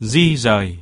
di dời